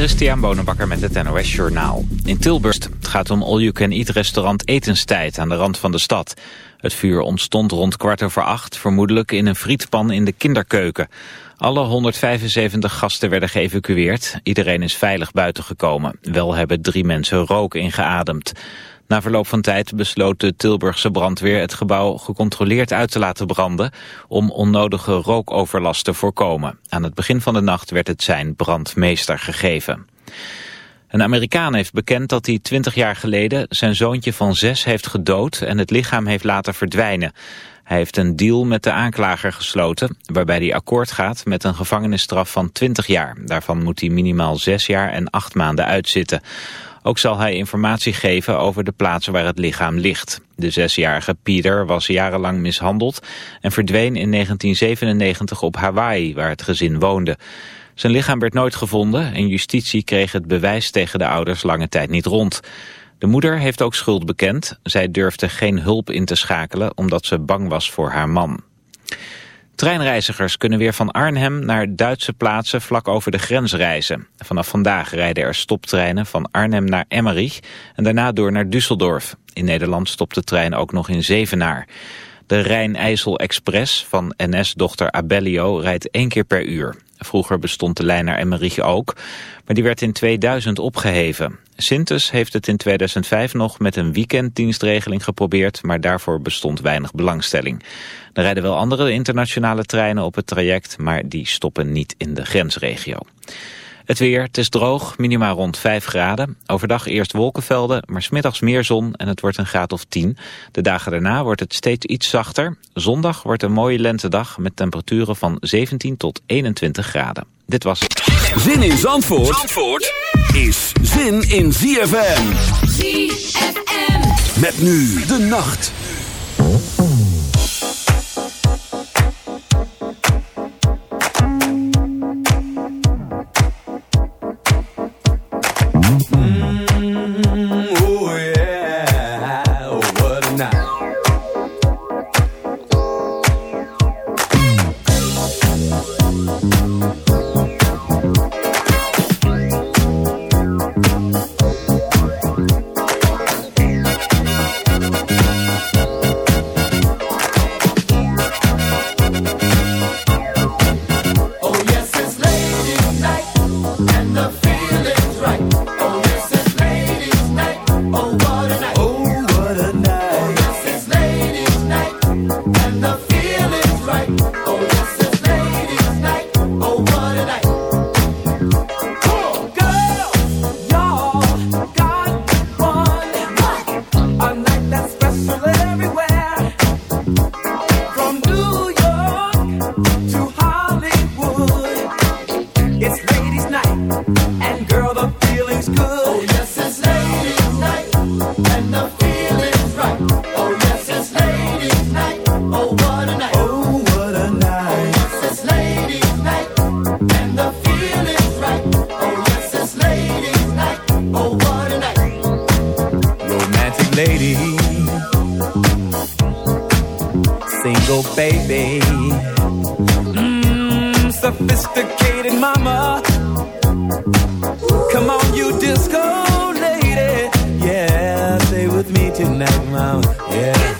Christian Bonenbakker met het NOS Journaal. In Tilburg het gaat om all-you-can-eat restaurant Etenstijd aan de rand van de stad. Het vuur ontstond rond kwart over acht, vermoedelijk in een frietpan in de kinderkeuken. Alle 175 gasten werden geëvacueerd. Iedereen is veilig buiten gekomen. Wel hebben drie mensen rook ingeademd. Na verloop van tijd besloot de Tilburgse brandweer het gebouw gecontroleerd uit te laten branden om onnodige rookoverlast te voorkomen. Aan het begin van de nacht werd het zijn brandmeester gegeven. Een Amerikaan heeft bekend dat hij 20 jaar geleden zijn zoontje van zes heeft gedood en het lichaam heeft laten verdwijnen. Hij heeft een deal met de aanklager gesloten waarbij hij akkoord gaat met een gevangenisstraf van 20 jaar. Daarvan moet hij minimaal zes jaar en acht maanden uitzitten. Ook zal hij informatie geven over de plaatsen waar het lichaam ligt. De zesjarige Peter was jarenlang mishandeld en verdween in 1997 op Hawaii, waar het gezin woonde. Zijn lichaam werd nooit gevonden en justitie kreeg het bewijs tegen de ouders lange tijd niet rond. De moeder heeft ook schuld bekend. Zij durfde geen hulp in te schakelen omdat ze bang was voor haar man. Treinreizigers kunnen weer van Arnhem naar Duitse plaatsen vlak over de grens reizen. Vanaf vandaag rijden er stoptreinen van Arnhem naar Emmerich en daarna door naar Düsseldorf. In Nederland stopt de trein ook nog in Zevenaar. De Rijn-IJssel Express van NS-dochter Abellio rijdt één keer per uur. Vroeger bestond de lijn naar Emmerich ook, maar die werd in 2000 opgeheven. Sintes heeft het in 2005 nog met een weekenddienstregeling geprobeerd, maar daarvoor bestond weinig belangstelling. Er rijden wel andere internationale treinen op het traject, maar die stoppen niet in de grensregio. Het weer, het is droog, minimaal rond 5 graden. Overdag eerst wolkenvelden, maar smiddags meer zon en het wordt een graad of 10. De dagen daarna wordt het steeds iets zachter. Zondag wordt een mooie lentedag met temperaturen van 17 tot 21 graden. Dit was Zin in Zandvoort, Zandvoort is zin in ZFM. ZFM. Met nu de nacht. Come on, you disco lady. Yeah, stay with me tonight, my Yeah.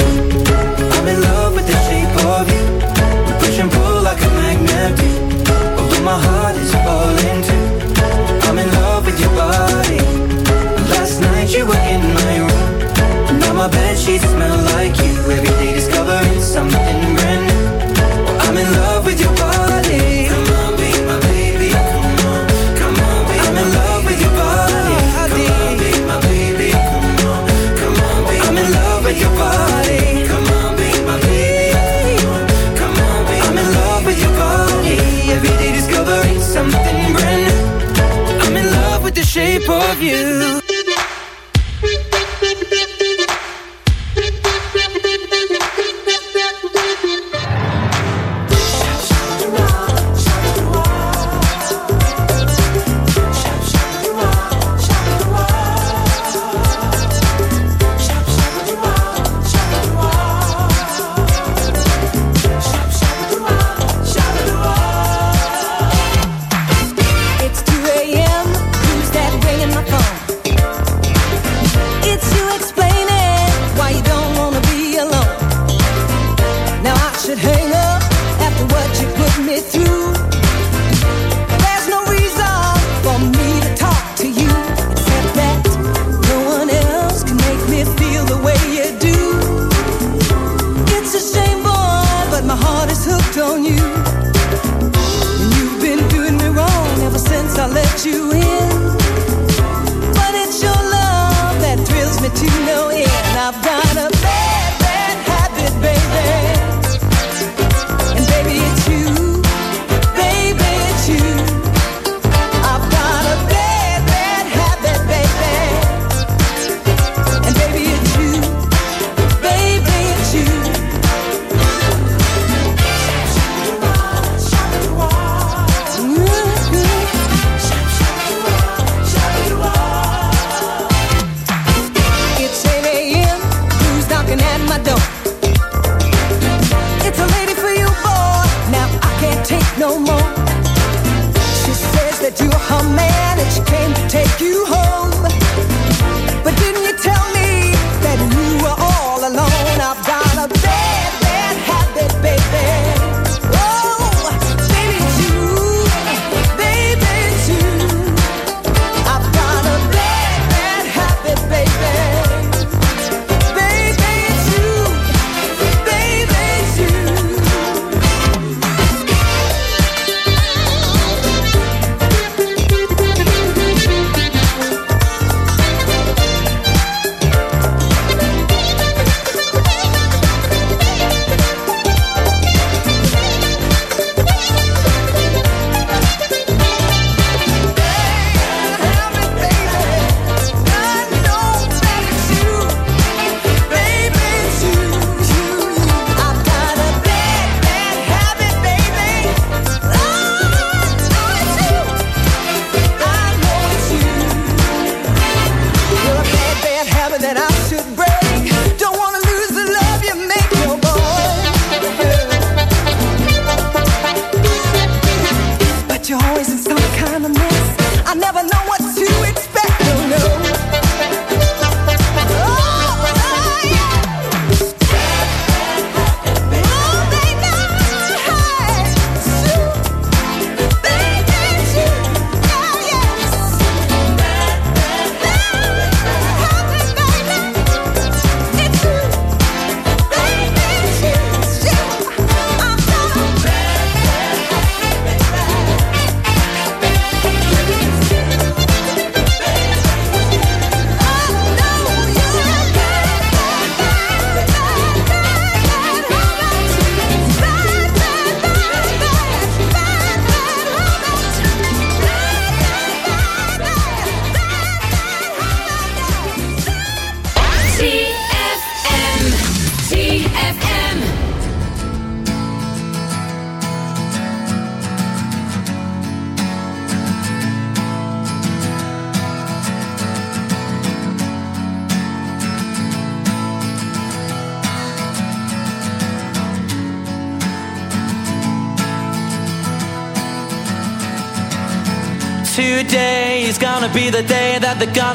you.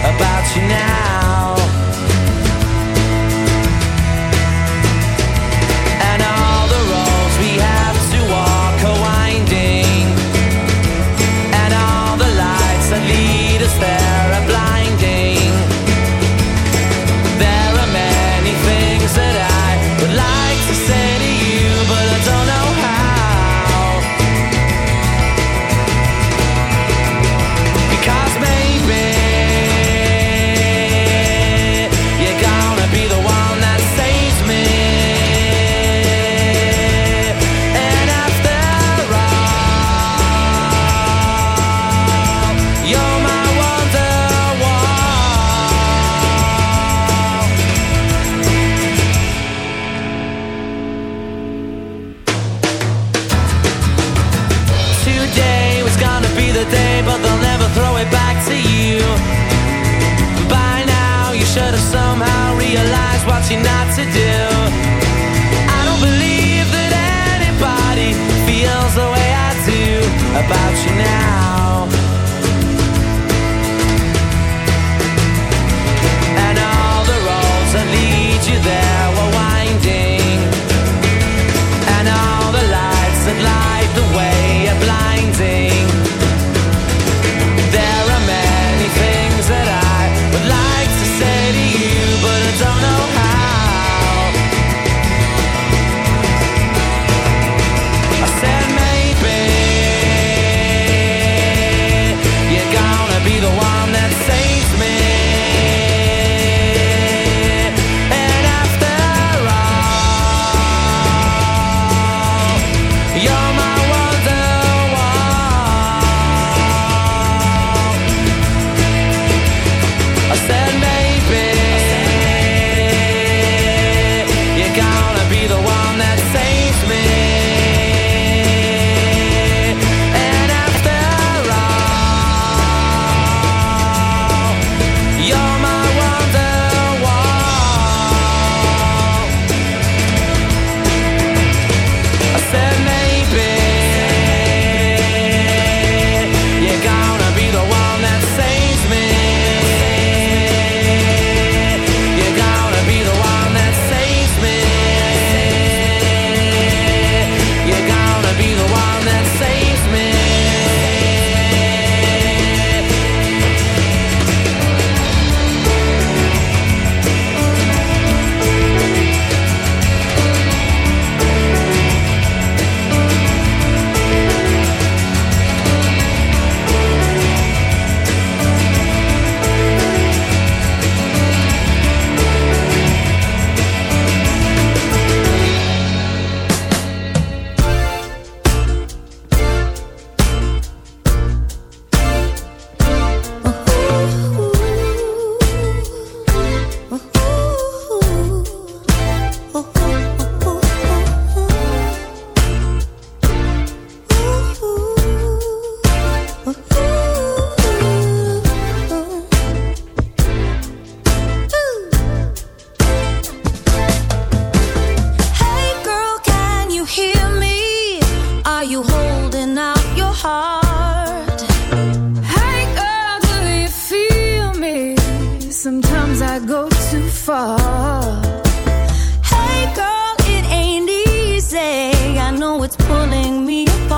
about you now. it's pulling me apart.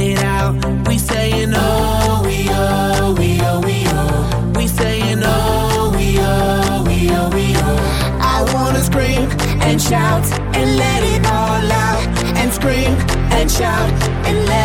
shout and let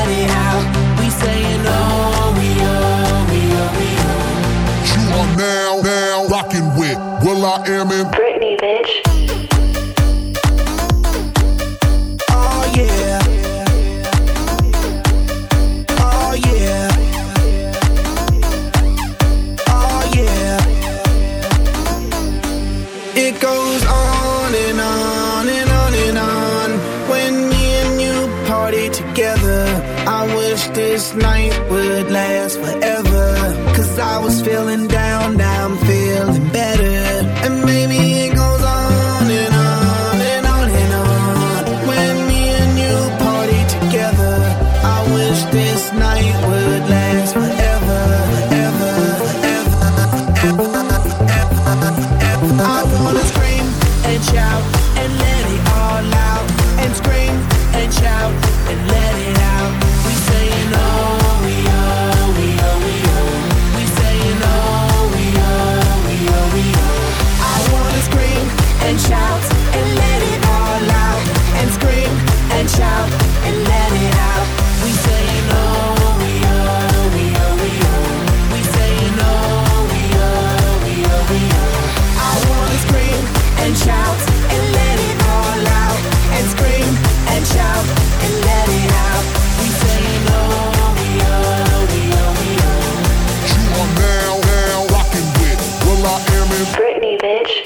bitch.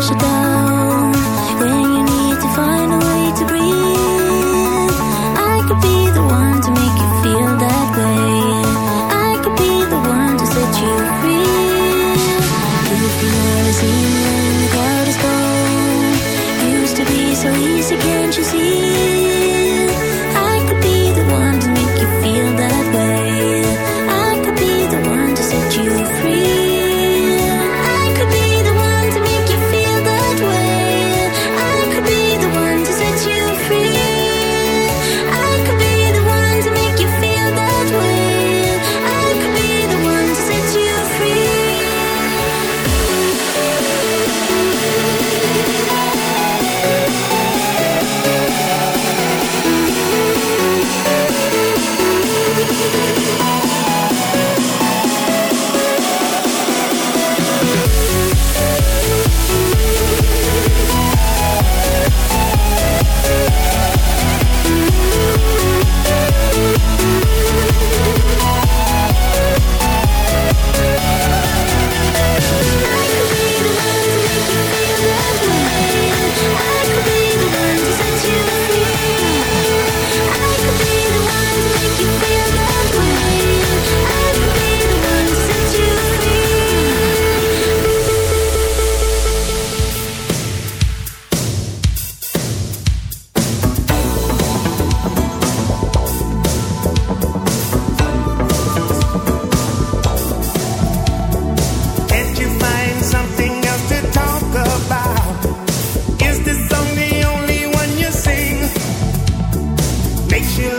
是的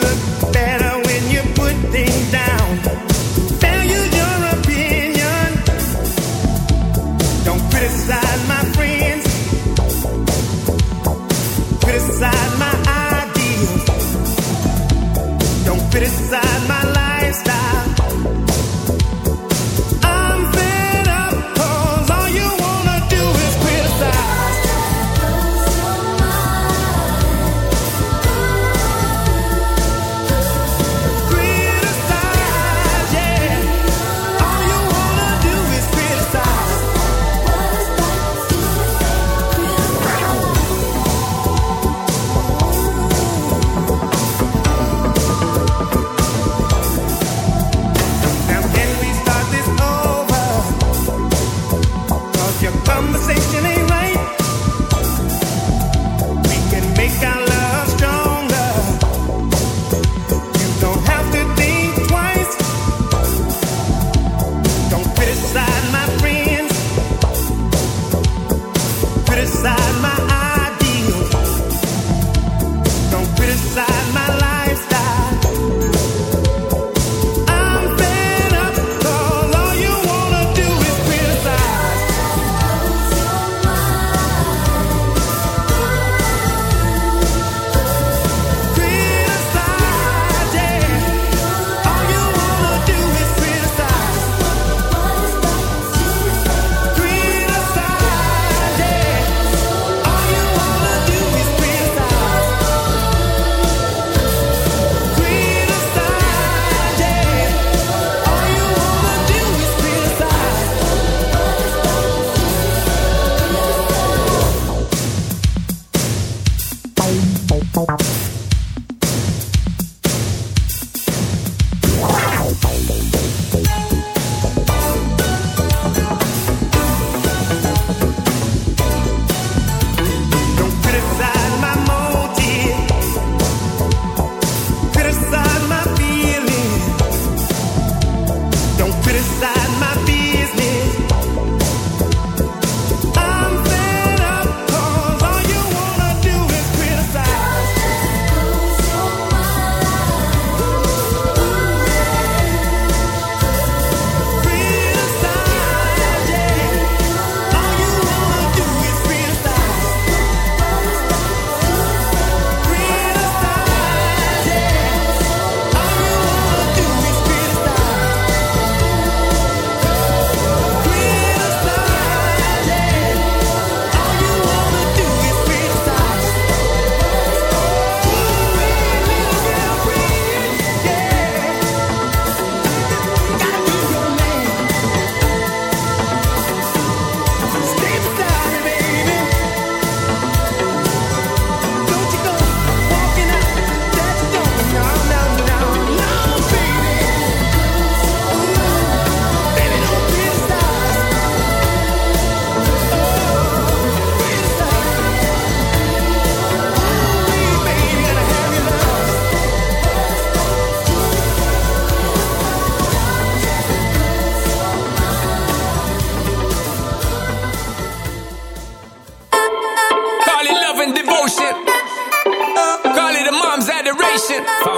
look